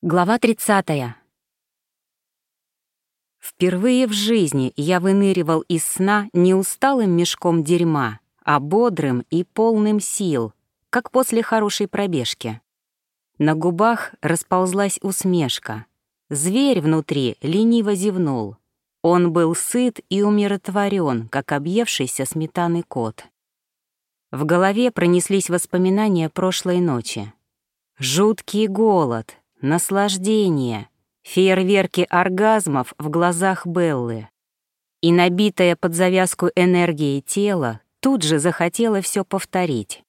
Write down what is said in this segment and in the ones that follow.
Глава 30. Впервые в жизни я выныривал из сна не усталым мешком дерьма, а бодрым и полным сил, как после хорошей пробежки. На губах расползлась усмешка. Зверь внутри лениво зевнул. Он был сыт и умиротворен, как объевшийся сметаны кот. В голове пронеслись воспоминания прошлой ночи. Жуткий голод, наслаждение, фейерверки оргазмов в глазах Беллы. И набитая под завязку энергией тело тут же захотела все повторить.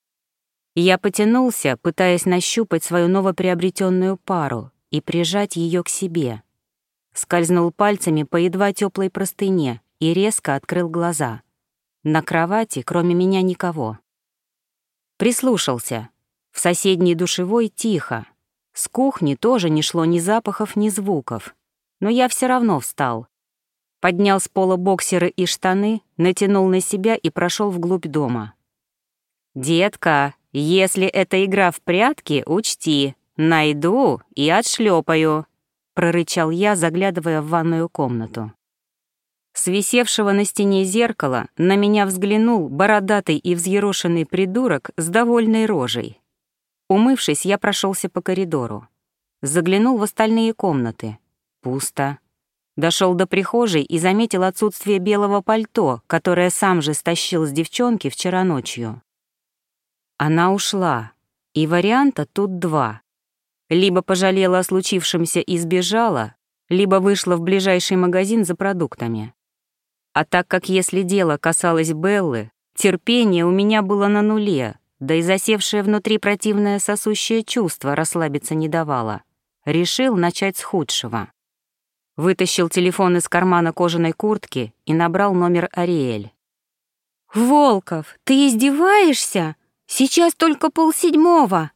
Я потянулся, пытаясь нащупать свою новоприобретенную пару и прижать ее к себе. Скользнул пальцами по едва теплой простыне и резко открыл глаза. На кровати, кроме меня, никого. Прислушался. В соседней душевой тихо, с кухни тоже не шло ни запахов, ни звуков. Но я все равно встал. Поднял с пола боксеры и штаны, натянул на себя и прошел вглубь дома. «Детка, если это игра в прятки, учти, найду и отшлепаю», — прорычал я, заглядывая в ванную комнату. С висевшего на стене зеркала на меня взглянул бородатый и взъерошенный придурок с довольной рожей. Умывшись, я прошелся по коридору. Заглянул в остальные комнаты. Пусто. Дошел до прихожей и заметил отсутствие белого пальто, которое сам же стащил с девчонки вчера ночью. Она ушла, и варианта тут два. Либо пожалела о случившемся и сбежала, либо вышла в ближайший магазин за продуктами. А так как если дело касалось Беллы, терпение у меня было на нуле, да и засевшее внутри противное сосущее чувство расслабиться не давало. Решил начать с худшего. Вытащил телефон из кармана кожаной куртки и набрал номер Ариэль. «Волков, ты издеваешься? Сейчас только полседьмого!»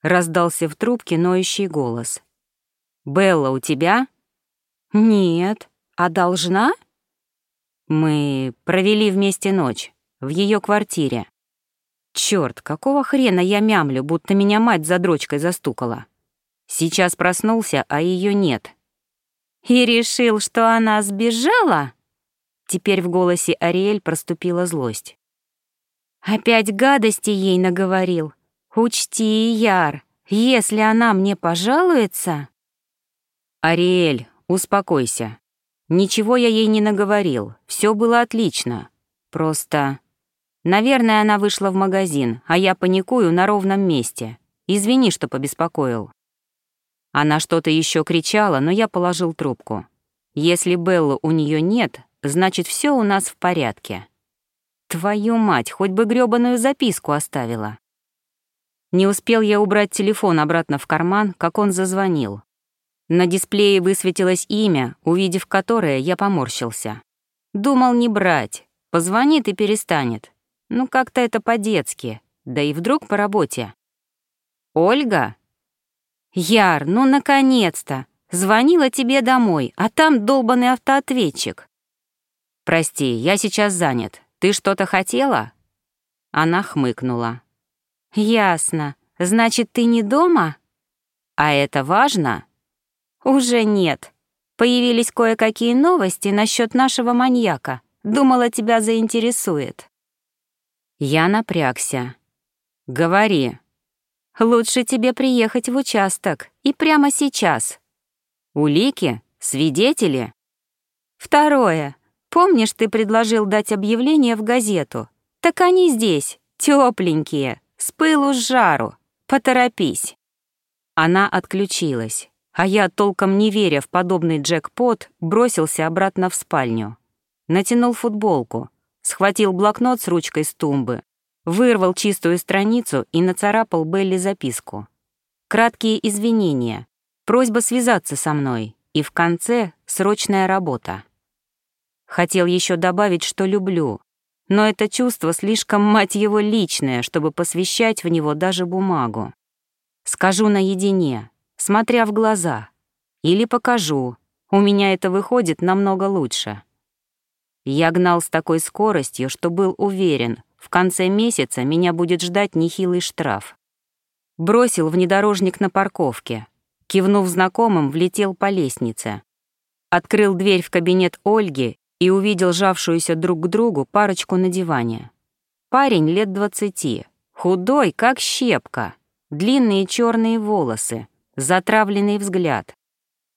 Раздался в трубке ноющий голос. «Белла у тебя?» «Нет. А должна?» «Мы провели вместе ночь, в ее квартире. Черт, какого хрена я мямлю, будто меня мать за дрочкой застукала. Сейчас проснулся, а ее нет. И решил, что она сбежала? Теперь в голосе Ариэль проступила злость. Опять гадости ей наговорил. Учти, Яр, если она мне пожалуется... Ариэль, успокойся. Ничего я ей не наговорил, все было отлично. Просто Наверное, она вышла в магазин, а я паникую на ровном месте. Извини, что побеспокоил. Она что-то еще кричала, но я положил трубку. Если Беллы у нее нет, значит, все у нас в порядке. Твою мать, хоть бы грёбаную записку оставила. Не успел я убрать телефон обратно в карман, как он зазвонил. На дисплее высветилось имя, увидев которое, я поморщился. Думал не брать. Позвонит и перестанет. Ну, как-то это по-детски, да и вдруг по работе. «Ольга?» «Яр, ну, наконец-то! Звонила тебе домой, а там долбанный автоответчик». «Прости, я сейчас занят. Ты что-то хотела?» Она хмыкнула. «Ясно. Значит, ты не дома?» «А это важно?» «Уже нет. Появились кое-какие новости насчет нашего маньяка. Думала, тебя заинтересует». Я напрягся. «Говори». «Лучше тебе приехать в участок, и прямо сейчас». «Улики? Свидетели?» «Второе. Помнишь, ты предложил дать объявление в газету? Так они здесь, тепленькие, с пылу с жару. Поторопись». Она отключилась, а я, толком не веря в подобный джекпот, бросился обратно в спальню. Натянул футболку, схватил блокнот с ручкой с тумбы, вырвал чистую страницу и нацарапал Белли записку. Краткие извинения, просьба связаться со мной и в конце срочная работа. Хотел еще добавить, что люблю, но это чувство слишком, мать его, личное, чтобы посвящать в него даже бумагу. Скажу наедине, смотря в глаза. Или покажу. У меня это выходит намного лучше. Я гнал с такой скоростью, что был уверен, в конце месяца меня будет ждать нехилый штраф. Бросил внедорожник на парковке, Кивнув знакомым, влетел по лестнице. Открыл дверь в кабинет Ольги и увидел жавшуюся друг к другу парочку на диване. Парень лет двадцати, худой, как щепка, длинные черные волосы, затравленный взгляд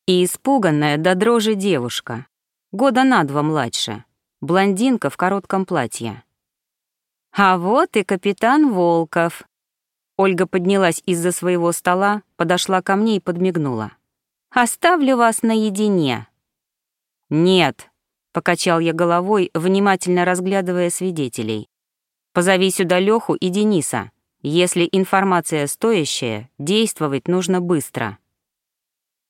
и испуганная до дрожи девушка, года на два младше, блондинка в коротком платье. «А вот и капитан Волков». Ольга поднялась из-за своего стола, подошла ко мне и подмигнула. «Оставлю вас наедине». «Нет», — покачал я головой, внимательно разглядывая свидетелей. «Позови сюда Лёху и Дениса. Если информация стоящая, действовать нужно быстро».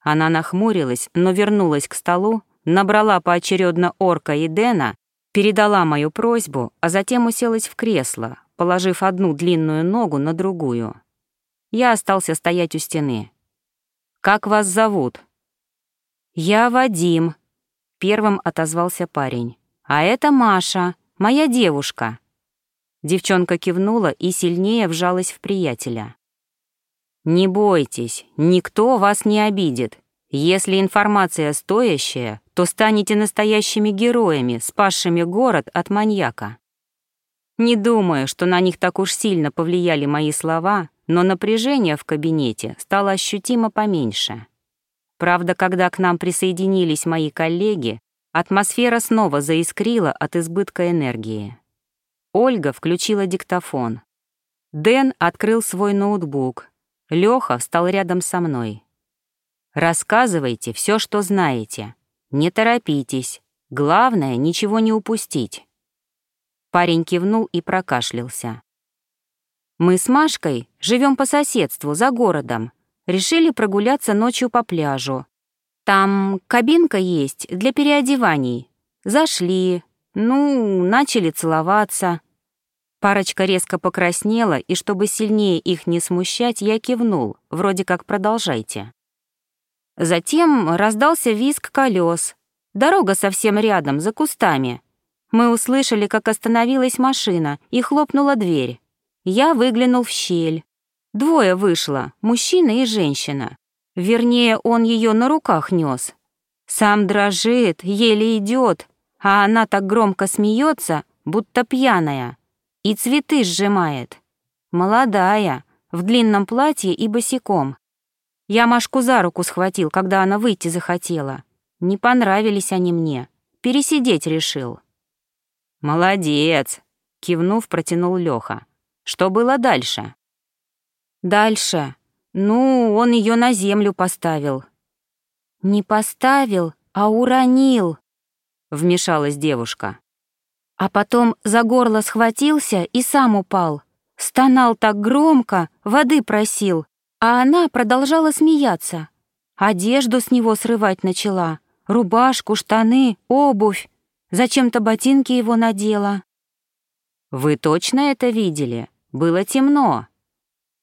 Она нахмурилась, но вернулась к столу, набрала поочередно Орка и Дэна, передала мою просьбу, а затем уселась в кресло, положив одну длинную ногу на другую. Я остался стоять у стены. «Как вас зовут?» «Я Вадим», — первым отозвался парень. «А это Маша, моя девушка». Девчонка кивнула и сильнее вжалась в приятеля. «Не бойтесь, никто вас не обидит. Если информация стоящая, то станете настоящими героями, спасшими город от маньяка». Не думаю, что на них так уж сильно повлияли мои слова, но напряжение в кабинете стало ощутимо поменьше. Правда, когда к нам присоединились мои коллеги, атмосфера снова заискрила от избытка энергии. Ольга включила диктофон. Дэн открыл свой ноутбук. Лёха встал рядом со мной. «Рассказывайте все, что знаете. Не торопитесь. Главное, ничего не упустить». Парень кивнул и прокашлялся. «Мы с Машкой живем по соседству, за городом. Решили прогуляться ночью по пляжу. Там кабинка есть для переодеваний. Зашли, ну, начали целоваться. Парочка резко покраснела, и чтобы сильнее их не смущать, я кивнул, вроде как продолжайте. Затем раздался визг колес. Дорога совсем рядом, за кустами. Мы услышали, как остановилась машина, и хлопнула дверь. Я выглянул в щель. Двое вышло, мужчина и женщина. Вернее, он ее на руках нес. Сам дрожит, еле идет, а она так громко смеется, будто пьяная и цветы сжимает. Молодая, в длинном платье и босиком. Я Машку за руку схватил, когда она выйти захотела. Не понравились они мне. Пересидеть решил. «Молодец!» — кивнув, протянул Лёха. «Что было дальше?» «Дальше? Ну, он ее на землю поставил». «Не поставил, а уронил», — вмешалась девушка. А потом за горло схватился и сам упал. Стонал так громко, воды просил, а она продолжала смеяться. Одежду с него срывать начала, рубашку, штаны, обувь. Зачем-то ботинки его надела. «Вы точно это видели? Было темно».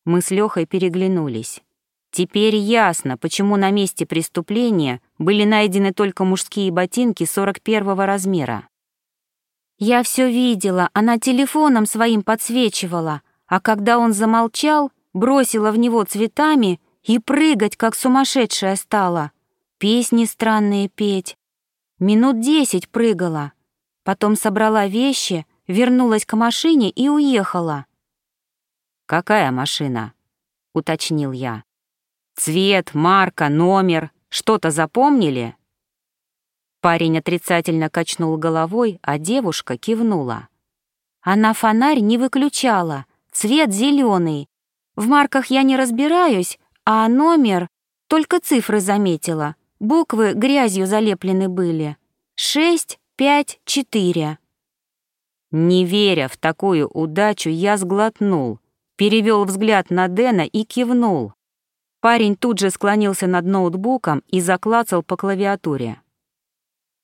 Мы с Лёхой переглянулись. Теперь ясно, почему на месте преступления были найдены только мужские ботинки 41 размера. Я все видела, она телефоном своим подсвечивала, а когда он замолчал, бросила в него цветами и прыгать, как сумасшедшая стала. Песни странные петь. Минут десять прыгала. Потом собрала вещи, вернулась к машине и уехала. «Какая машина?» — уточнил я. «Цвет, марка, номер. Что-то запомнили?» Парень отрицательно качнул головой, а девушка кивнула. Она фонарь не выключала, цвет зеленый. В марках я не разбираюсь, а номер только цифры заметила. Буквы грязью залеплены были. Шесть, пять, четыре. Не веря в такую удачу, я сглотнул, перевел взгляд на Дэна и кивнул. Парень тут же склонился над ноутбуком и заклацал по клавиатуре.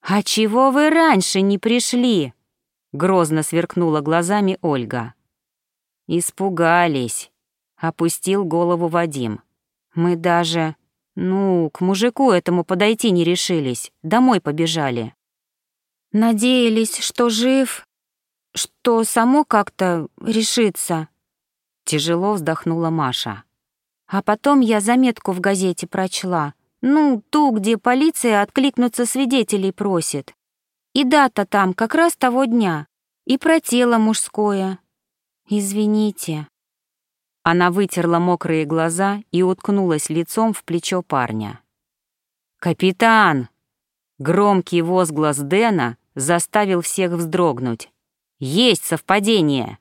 «А чего вы раньше не пришли?» — грозно сверкнула глазами Ольга. «Испугались», — опустил голову Вадим. «Мы даже, ну, к мужику этому подойти не решились, домой побежали». «Надеялись, что жив, что само как-то решится», — тяжело вздохнула Маша. А потом я заметку в газете прочла. Ну, ту, где полиция откликнуться свидетелей просит. И дата там как раз того дня. И про тело мужское. Извините. Она вытерла мокрые глаза и уткнулась лицом в плечо парня. «Капитан!» Громкий возглас Дэна заставил всех вздрогнуть. «Есть совпадение!»